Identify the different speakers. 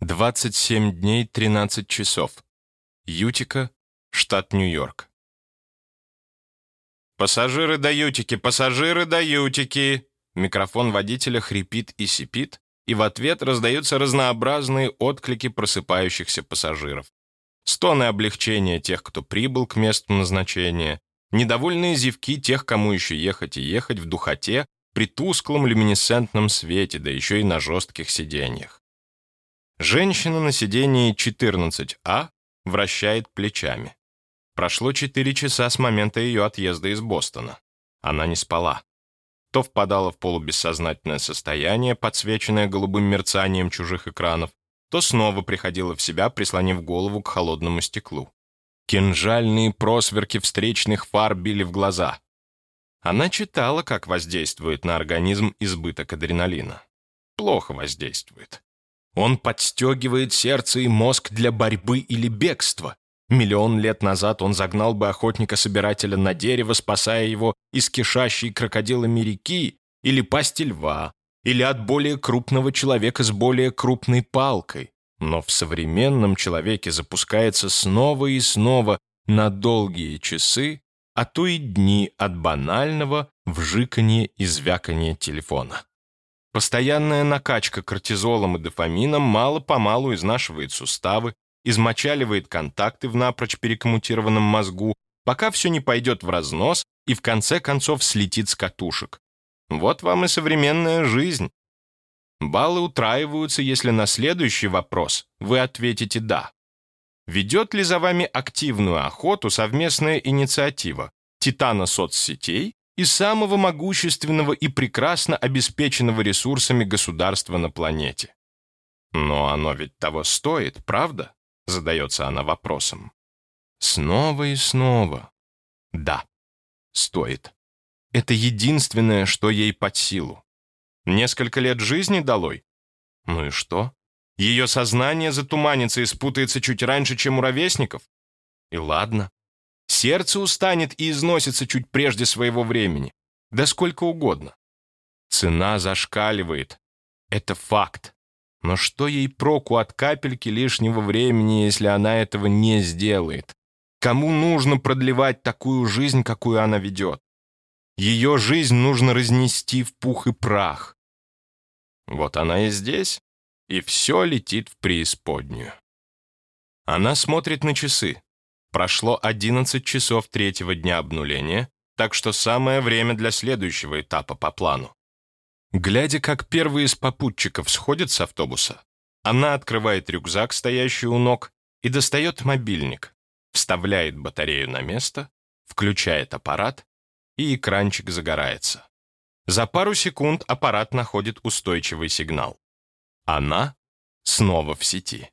Speaker 1: 27 дней 13 часов. Ютика, штат Нью-Йорк. «Пассажиры до Ютики! Пассажиры до Ютики!» Микрофон водителя хрипит и сипит, и в ответ раздаются разнообразные отклики просыпающихся пассажиров. Стоны облегчения тех, кто прибыл к месту назначения, недовольные зевки тех, кому еще ехать и ехать в духоте при тусклом люминесцентном свете, да еще и на жестких сиденьях. Женщина на сидении 14А вращает плечами. Прошло 4 часа с момента ее отъезда из Бостона. Она не спала. То впадала в полубессознательное состояние, подсвеченное голубым мерцанием чужих экранов, то снова приходила в себя, прислонив голову к холодному стеклу. Кинжальные просверки встречных фар били в глаза. Она читала, как воздействует на организм избыток адреналина. Плохо воздействует. Он подстегивает сердце и мозг для борьбы или бегства. Миллион лет назад он загнал бы охотника-собирателя на дерево, спасая его из кишащей крокодилами реки или пасти льва, или от более крупного человека с более крупной палкой. Но в современном человеке запускается снова и снова на долгие часы, а то и дни от банального вжикания и звякания телефона. Постоянная накачка кортизолом и дофамином мало-помалу изнашивает суставы, измочаливает контакты в напрочь перекоммутированном мозгу, пока все не пойдет в разнос и в конце концов слетит с катушек. Вот вам и современная жизнь. Баллы утраиваются, если на следующий вопрос вы ответите «да». Ведет ли за вами активную охоту совместная инициатива Титана соцсетей и самого могущественного и прекрасно обеспеченного ресурсами государства на планете. Но оно ведь того стоит, правда? Задается она вопросом. Снова и снова. Да, стоит. Это единственное, что ей под силу. Несколько лет жизни долой? Ну и что? Ее сознание затуманится и спутается чуть раньше, чем у ровесников? И ладно. Сердце устанет и износится чуть прежде своего времени. Да сколько угодно. Цена зашкаливает. Это факт. Но что ей проку от капельки лишнего времени, если она этого не сделает? Кому нужно продлевать такую жизнь, какую она ведет? Ее жизнь нужно разнести в пух и прах. Вот она и здесь, и все летит в преисподнюю. Она смотрит на часы. Прошло 11 часов третьего дня обнуления, так что самое время для следующего этапа по плану. Глядя, как первый из попутчиков сходит с автобуса, она открывает рюкзак, стоящий у ног, и достает мобильник, вставляет батарею на место, включает аппарат, и экранчик загорается. За пару секунд аппарат находит устойчивый сигнал. Она снова в сети.